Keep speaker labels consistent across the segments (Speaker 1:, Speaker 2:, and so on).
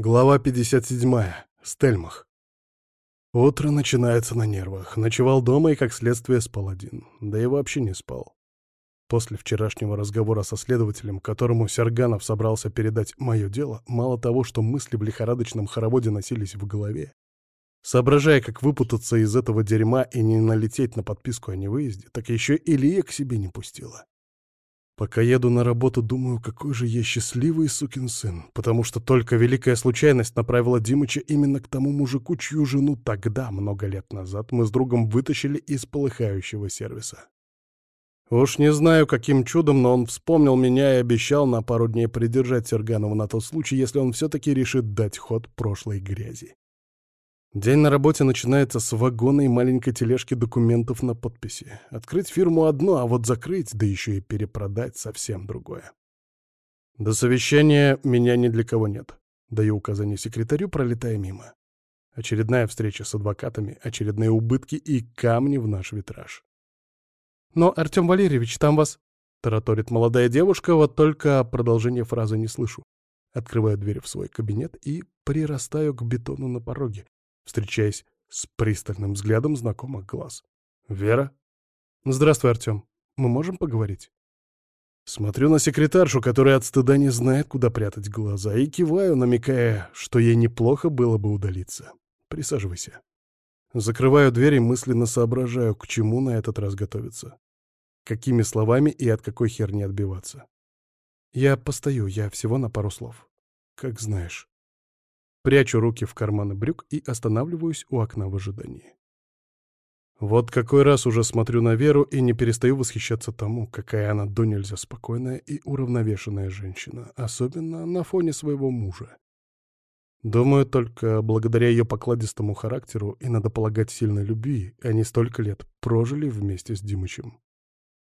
Speaker 1: Глава 57. Стельмах. Утро начинается на нервах. Ночевал дома и, как следствие, спал один. Да и вообще не спал. После вчерашнего разговора со следователем, которому Серганов собрался передать мое дело, мало того, что мысли в лихорадочном хороводе носились в голове, соображая, как выпутаться из этого дерьма и не налететь на подписку о невыезде, так еще Илья к себе не пустила. Пока еду на работу, думаю, какой же я счастливый сукин сын, потому что только великая случайность направила Димыча именно к тому мужику, чью жену тогда, много лет назад, мы с другом вытащили из полыхающего сервиса. Уж не знаю, каким чудом, но он вспомнил меня и обещал на пару дней придержать Серганова на тот случай, если он все-таки решит дать ход прошлой грязи. День на работе начинается с вагона и маленькой тележки документов на подписи. Открыть фирму одно, а вот закрыть, да еще и перепродать совсем другое. До совещания меня ни для кого нет. Даю указание секретарю, пролетая мимо. Очередная встреча с адвокатами, очередные убытки и камни в наш витраж. «Но, Артем Валерьевич, там вас...» — тараторит молодая девушка, вот только продолжение фразы не слышу. Открываю дверь в свой кабинет и прирастаю к бетону на пороге, встречаясь с пристальным взглядом знакомых глаз. «Вера?» «Здравствуй, Артем. Мы можем поговорить?» Смотрю на секретаршу, которая от стыда не знает, куда прятать глаза, и киваю, намекая, что ей неплохо было бы удалиться. «Присаживайся». Закрываю дверь и мысленно соображаю, к чему на этот раз готовиться. Какими словами и от какой херни отбиваться. Я постою, я всего на пару слов. Как знаешь. Прячу руки в карманы брюк и останавливаюсь у окна в ожидании. Вот какой раз уже смотрю на Веру и не перестаю восхищаться тому, какая она до нельзя спокойная и уравновешенная женщина, особенно на фоне своего мужа. Думаю, только благодаря ее покладистому характеру и, надо полагать, сильной любви, они столько лет прожили вместе с Димычем.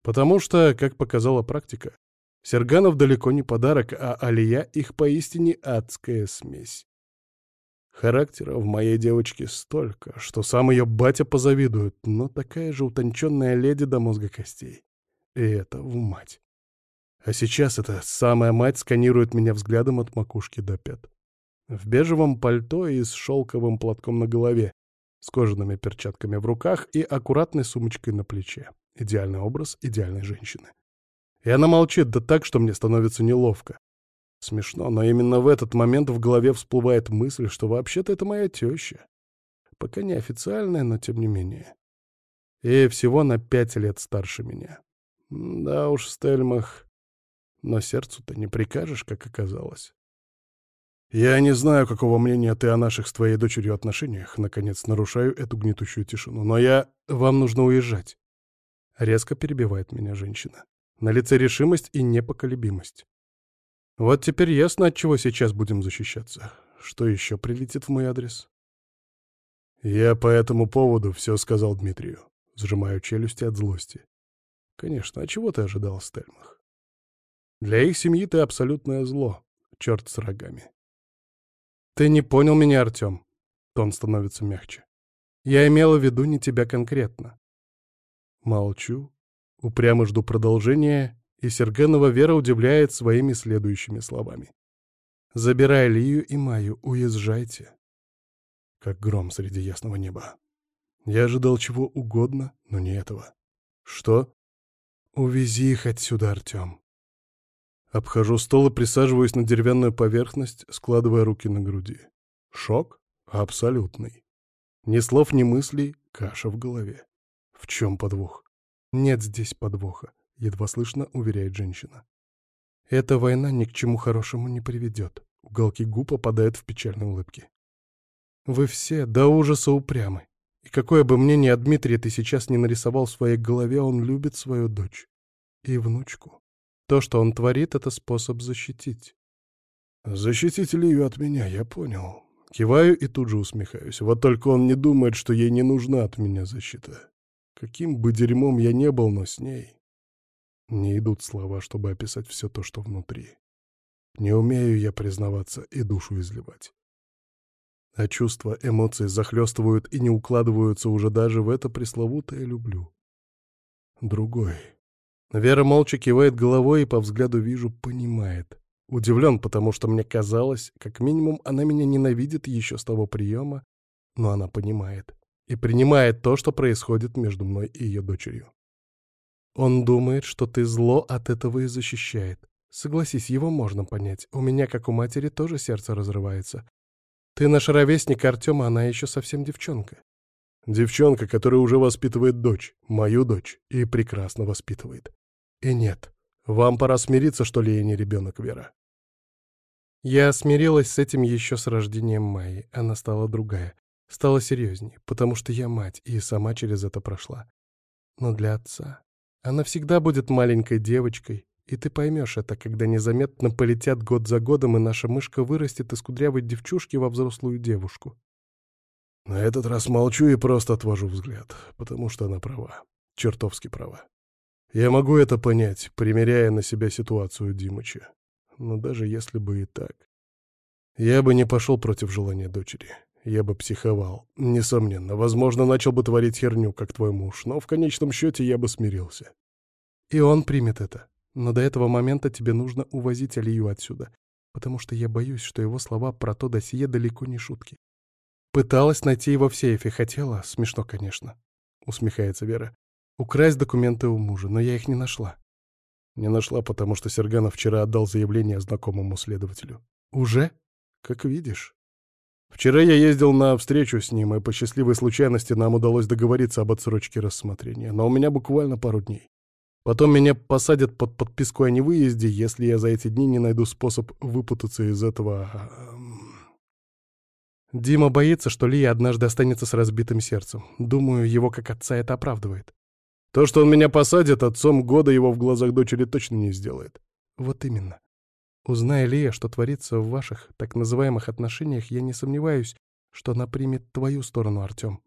Speaker 1: Потому что, как показала практика, Серганов далеко не подарок, а Алия их поистине адская смесь. Характера в моей девочке столько, что сам ее батя позавидует, но такая же утонченная леди до мозга костей. И это в мать. А сейчас эта самая мать сканирует меня взглядом от макушки до пят. В бежевом пальто и с шелковым платком на голове, с кожаными перчатками в руках и аккуратной сумочкой на плече. Идеальный образ идеальной женщины. И она молчит, да так, что мне становится неловко. Смешно, но именно в этот момент в голове всплывает мысль, что вообще-то это моя теща. Пока не официальная, но тем не менее. И всего на пять лет старше меня. Да уж, Стельмах, но сердцу-то не прикажешь, как оказалось. Я не знаю, какого мнения ты о наших с твоей дочерью отношениях. Наконец нарушаю эту гнетущую тишину. Но я... Вам нужно уезжать. Резко перебивает меня женщина. На лице решимость и непоколебимость. Вот теперь ясно, от чего сейчас будем защищаться. Что еще прилетит в мой адрес? Я по этому поводу все сказал Дмитрию. Сжимаю челюсти от злости. Конечно, а чего ты ожидал, Стельмах? Для их семьи ты абсолютное зло. Черт с рогами. Ты не понял меня, Артем. Тон становится мягче. Я имела в виду не тебя конкретно. Молчу, упрямо жду продолжения и Сергенова Вера удивляет своими следующими словами. «Забирай Лию и Маю, уезжайте». Как гром среди ясного неба. Я ожидал чего угодно, но не этого. «Что?» «Увези их отсюда, Артем». Обхожу стол и присаживаюсь на деревянную поверхность, складывая руки на груди. Шок? Абсолютный. Ни слов, ни мыслей, каша в голове. В чем подвох? Нет здесь подвоха. — едва слышно уверяет женщина. «Эта война ни к чему хорошему не приведет», — уголки губ опадают в печальной улыбке. «Вы все до ужаса упрямы. И какое бы мнение о Дмитрии ты сейчас не нарисовал в своей голове, он любит свою дочь и внучку. То, что он творит, — это способ защитить». «Защитить Лию от меня, я понял», Киваю и тут же усмехаюсь. Вот только он не думает, что ей не нужна от меня защита. Каким бы дерьмом я не был, но с ней. Не идут слова, чтобы описать все то, что внутри. Не умею я признаваться и душу изливать. А чувства, эмоции захлестывают и не укладываются уже даже в это пресловутое «люблю». Другой. Вера молча кивает головой и по взгляду вижу, понимает. Удивлен, потому что мне казалось, как минимум, она меня ненавидит еще с того приема, но она понимает. И принимает то, что происходит между мной и ее дочерью. Он думает, что ты зло от этого и защищает. Согласись, его можно понять. У меня, как у матери, тоже сердце разрывается. Ты наш ровесник Артема, она еще совсем девчонка. Девчонка, которая уже воспитывает дочь, мою дочь, и прекрасно воспитывает. И нет, вам пора смириться, что ли, я не ребенок, Вера. Я смирилась с этим еще с рождением Майи. Она стала другая. Стала серьезней, потому что я мать, и сама через это прошла. Но для отца она всегда будет маленькой девочкой, и ты поймешь это, когда незаметно полетят год за годом, и наша мышка вырастет из кудрявой девчушки во взрослую девушку. На этот раз молчу и просто отвожу взгляд, потому что она права. Чертовски права. Я могу это понять, примеряя на себя ситуацию Димыча. Но даже если бы и так, я бы не пошел против желания дочери. Я бы психовал. Несомненно, возможно, начал бы творить херню, как твой муж, но в конечном счете я бы смирился. И он примет это. Но до этого момента тебе нужно увозить Алию отсюда, потому что я боюсь, что его слова про то досье далеко не шутки. Пыталась найти его в сейфе, хотела, смешно, конечно, усмехается Вера. Украсть документы у мужа, но я их не нашла. Не нашла, потому что Серганов вчера отдал заявление знакомому следователю. Уже? Как видишь. Вчера я ездил на встречу с ним, и по счастливой случайности нам удалось договориться об отсрочке рассмотрения, но у меня буквально пару дней. Потом меня посадят под подписку о невыезде, если я за эти дни не найду способ выпутаться из этого... Дима боится, что Лия однажды останется с разбитым сердцем. Думаю, его как отца это оправдывает. То, что он меня посадит, отцом года его в глазах дочери точно не сделает. Вот именно. Узная Лия, что творится в ваших так называемых отношениях, я не сомневаюсь, что она примет твою сторону, Артем.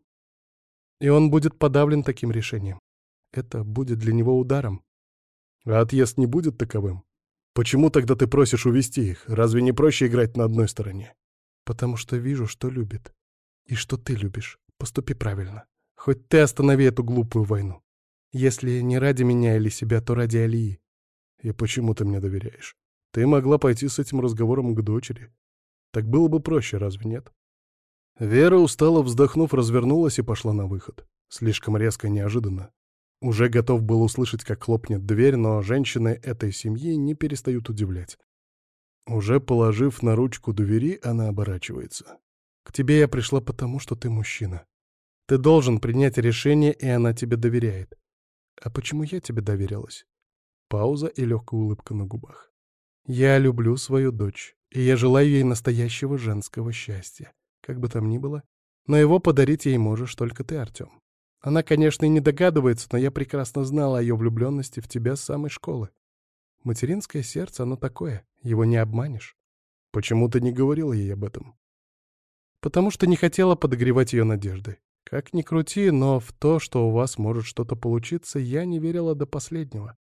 Speaker 1: И он будет подавлен таким решением. Это будет для него ударом. А отъезд не будет таковым? Почему тогда ты просишь увести их? Разве не проще играть на одной стороне? Потому что вижу, что любит. И что ты любишь. Поступи правильно. Хоть ты останови эту глупую войну. Если не ради меня или себя, то ради Алии. И почему ты мне доверяешь? Ты могла пойти с этим разговором к дочери. Так было бы проще, разве нет? Вера, устало вздохнув, развернулась и пошла на выход. Слишком резко и неожиданно. Уже готов был услышать, как хлопнет дверь, но женщины этой семьи не перестают удивлять. Уже положив на ручку двери, она оборачивается. «К тебе я пришла потому, что ты мужчина. Ты должен принять решение, и она тебе доверяет. А почему я тебе доверилась?» Пауза и легкая улыбка на губах. «Я люблю свою дочь, и я желаю ей настоящего женского счастья. Как бы там ни было, но его подарить ей можешь только ты, Артем. Она, конечно, и не догадывается, но я прекрасно знала о ее влюбленности в тебя с самой школы. Материнское сердце, оно такое, его не обманешь. Почему ты не говорила ей об этом? Потому что не хотела подогревать ее надежды. Как ни крути, но в то, что у вас может что-то получиться, я не верила до последнего.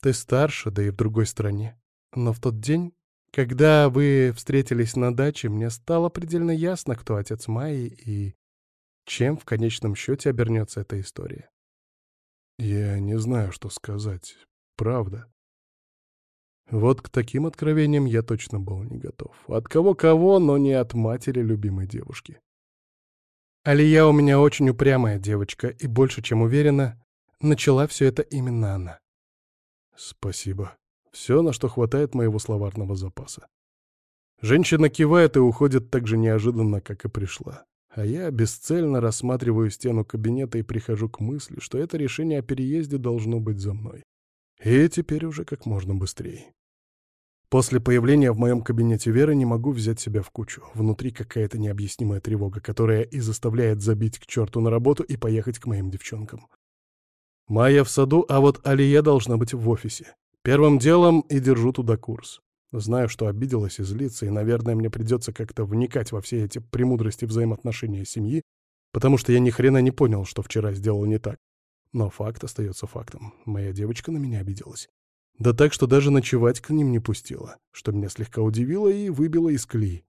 Speaker 1: Ты старше, да и в другой стране. Но в тот день, когда вы встретились на даче, мне стало предельно ясно, кто отец Майи и чем в конечном счете обернется эта история. Я не знаю, что сказать. Правда. Вот к таким откровениям я точно был не готов. От кого-кого, но не от матери любимой девушки. Алия у меня очень упрямая девочка, и больше чем уверена, начала все это именно она. Спасибо. Все, на что хватает моего словарного запаса. Женщина кивает и уходит так же неожиданно, как и пришла. А я бесцельно рассматриваю стену кабинета и прихожу к мысли, что это решение о переезде должно быть за мной. И теперь уже как можно быстрее. После появления в моем кабинете Веры не могу взять себя в кучу. Внутри какая-то необъяснимая тревога, которая и заставляет забить к черту на работу и поехать к моим девчонкам. Майя в саду, а вот Алия должна быть в офисе. Первым делом и держу туда курс. Знаю, что обиделась и злится, и, наверное, мне придется как-то вникать во все эти премудрости взаимоотношения семьи, потому что я ни хрена не понял, что вчера сделал не так. Но факт остается фактом. Моя девочка на меня обиделась. Да так, что даже ночевать к ним не пустила, что меня слегка удивило и выбило из колеи.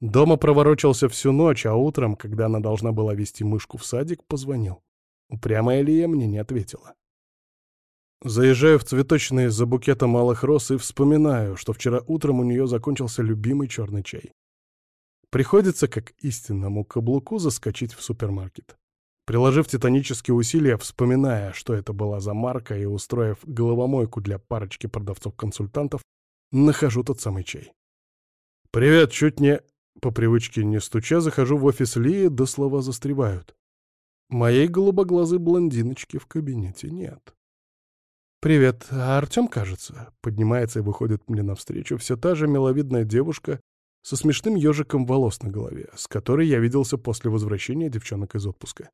Speaker 1: Дома проворочался всю ночь, а утром, когда она должна была вести мышку в садик, позвонил. Упрямая Лия мне не ответила. Заезжаю в цветочные за букетом малых роз и вспоминаю, что вчера утром у нее закончился любимый черный чай. Приходится, как истинному каблуку, заскочить в супермаркет. Приложив титанические усилия, вспоминая, что это была за марка, и устроив головомойку для парочки продавцов-консультантов, нахожу тот самый чай. «Привет, чуть не...» По привычке не стуча, захожу в офис Лии, да слова застревают. Моей голубоглазой блондиночки в кабинете нет. «Привет, а Артем, кажется?» Поднимается и выходит мне навстречу все та же миловидная девушка со смешным ежиком волос на голове, с которой я виделся после возвращения девчонок из отпуска.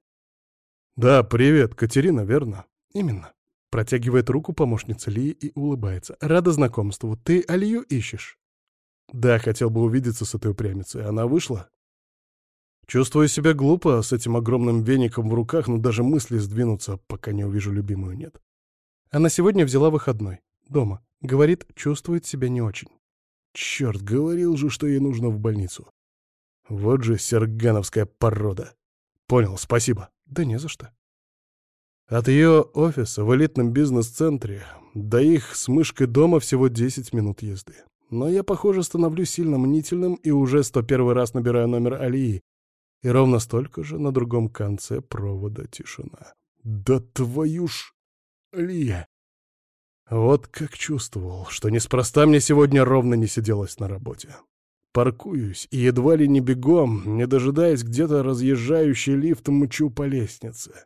Speaker 1: «Да, привет, Катерина, верно?» «Именно». Протягивает руку помощница Лии и улыбается. «Рада знакомству. Ты Алию ищешь?» «Да, хотел бы увидеться с этой упрямицей. Она вышла?» Чувствую себя глупо с этим огромным веником в руках, но даже мысли сдвинуться, пока не увижу любимую, нет. Она сегодня взяла выходной. Дома. Говорит, чувствует себя не очень. Черт, говорил же, что ей нужно в больницу. Вот же сергановская порода. Понял, спасибо. Да не за что. От ее офиса в элитном бизнес-центре до их с мышкой дома всего 10 минут езды. Но я, похоже, становлюсь сильно мнительным и уже 101 раз набираю номер Алии, и ровно столько же на другом конце провода тишина. Да твою ж... Лия! Вот как чувствовал, что неспроста мне сегодня ровно не сиделось на работе. Паркуюсь и едва ли не бегом, не дожидаясь где-то разъезжающий лифт, мчу по лестнице.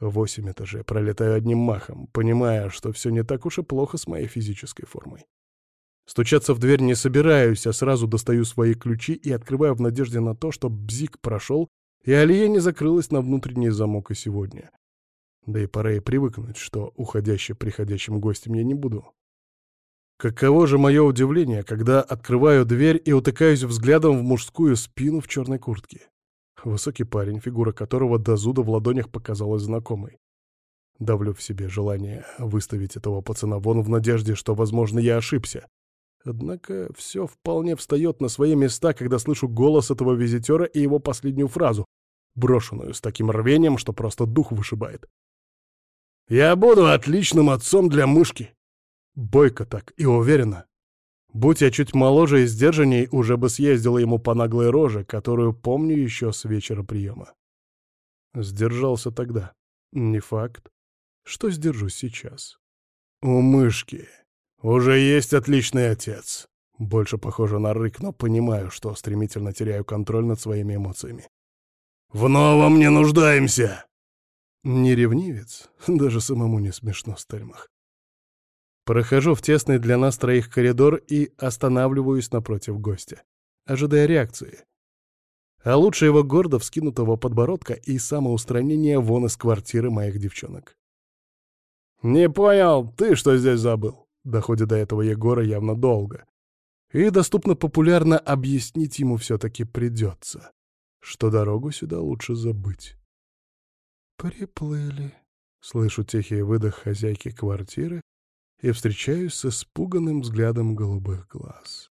Speaker 1: Восемь этажей пролетаю одним махом, понимая, что все не так уж и плохо с моей физической формой. Стучаться в дверь не собираюсь, а сразу достаю свои ключи и открываю в надежде на то, что бзик прошел, и Алия не закрылась на внутренний замок и сегодня. Да и пора и привыкнуть, что уходящим приходящим гостем я не буду. Каково же мое удивление, когда открываю дверь и утыкаюсь взглядом в мужскую спину в черной куртке. Высокий парень, фигура которого до зуда в ладонях показалась знакомой. Давлю в себе желание выставить этого пацана вон в надежде, что, возможно, я ошибся. Однако все вполне встает на свои места, когда слышу голос этого визитера и его последнюю фразу, брошенную с таким рвением, что просто дух вышибает. «Я буду отличным отцом для мышки!» Бойко так и уверенно. Будь я чуть моложе и сдержанней, уже бы съездила ему по наглой роже, которую помню еще с вечера приема. Сдержался тогда. Не факт, что сдержусь сейчас. У мышки «Уже есть отличный отец». Больше похоже на рык, но понимаю, что стремительно теряю контроль над своими эмоциями. «В новом не нуждаемся!» Не ревнивец, даже самому не смешно, Стельмах. Прохожу в тесный для нас троих коридор и останавливаюсь напротив гостя, ожидая реакции. А лучше его гордо вскинутого подбородка и самоустранения вон из квартиры моих девчонок. «Не понял, ты что здесь забыл?» Доходит до этого Егора явно долго. И доступно популярно объяснить ему все-таки придется, что дорогу сюда лучше забыть. «Приплыли», — слышу тихий выдох хозяйки квартиры и встречаюсь с испуганным взглядом голубых глаз.